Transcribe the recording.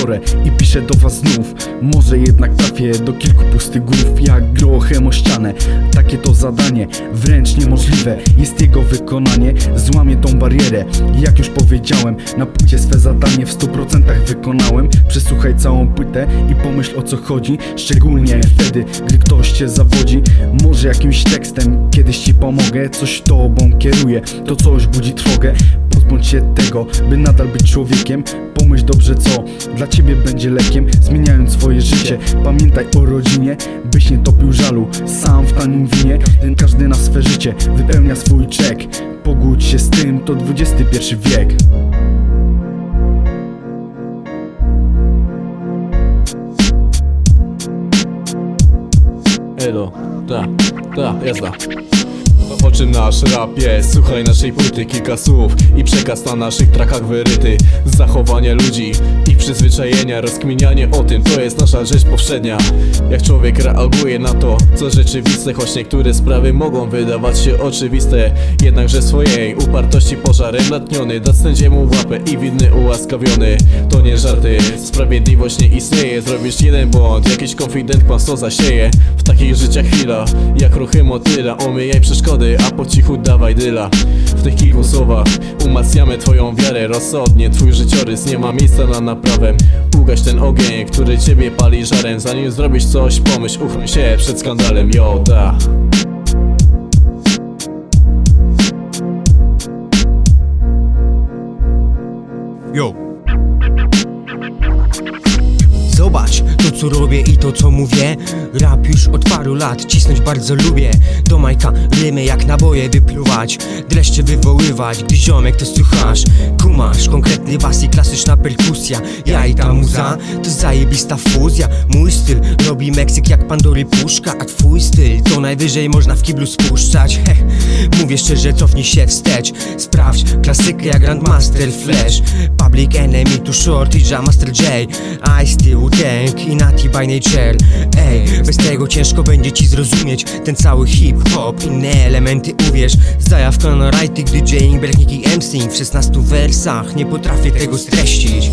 biorę i piszę do was znów. Może jednak trafię do kilku pustych głów Jak grochem o ścianę. Takie to zadanie, wręcz niemożliwe. Jest jego wykonanie, złamie tą barierę. Jak już powiedziałem, na płycie swe zadanie w 100% wykonałem. Przesłuchaj całą płytę i pomyśl o co chodzi. Szczególnie wtedy, gdy ktoś cię zawodzi. Może jakimś tekstem kiedyś ci pomogę Coś tobą kieruje, to coś budzi trwogę Pozbądź się tego, by nadal być człowiekiem. Pomyśl dobrze co dla ciebie będzie lekiem Zmieniając swoje życie. Pamiętaj o rodzinie Byś nie topił żalu Sam w tanim winie. Każdy na swe życie Wypełnia swój czek. Pogódź się z tym To XXI wiek. Elo, ta, ta, jazda O czym nasz rap jest. Słuchaj naszej płyty, kilka słów I przekaz na naszych trakach wyryty. Zachowanie ludzi, ich przyzwyczajenia Rozkminianie o tym, to jest nasza rzecz powszednia. Jak człowiek reaguje na to, co rzeczywiste Choć niektóre sprawy mogą wydawać się oczywiste. Jednakże swojej upartości pożarem natchniony Da sędziemu łapę i winny ułaskawiony. To nie żarty, sprawiedliwość nie istnieje. Zrobisz jeden błąd, jakiś konfident kłamstwo zasieje. W takich życiach chwila, jak ruchy motyla Omijaj przeszkody, a po cichu dawaj dyla. W tych kilku słowach umacniamy twoją wiarę. Rozsądnie, twój życiorys nie ma miejsca na naprawę. Ugaś ten ogień, który ciebie pali żarem. Zanim zrobisz coś, pomyśl, uchroń się przed skandalem. Yo, da. Yo. Zobacz to co robię i to co mówię. Rap już od paru lat cisnąć bardzo lubię. Do majka rymy jak naboje wypluwać. Dreszcze wywoływać, gdy ziomek to słuchasz. Kumasz, konkretny bas i klasyczna perkusja. Ja i ta muza to zajebista fuzja. Mój styl robi Meksyk jak Pandory puszka A twój styl to najwyżej można w kiblu spuszczać. Heh, Mówię szczerze, cofnij się wstecz. Sprawdź klasykę jak Grandmaster Flash. Public Enemy, tu Short i Master J. I still tank i Nati by nature. Ej, bez tego ciężko będzie ci zrozumieć Ten cały hip-hop, inne elementy uwierz Zajawka na rajty, gdy Jane Berknik i MC W 16 wersach nie potrafię tego streścić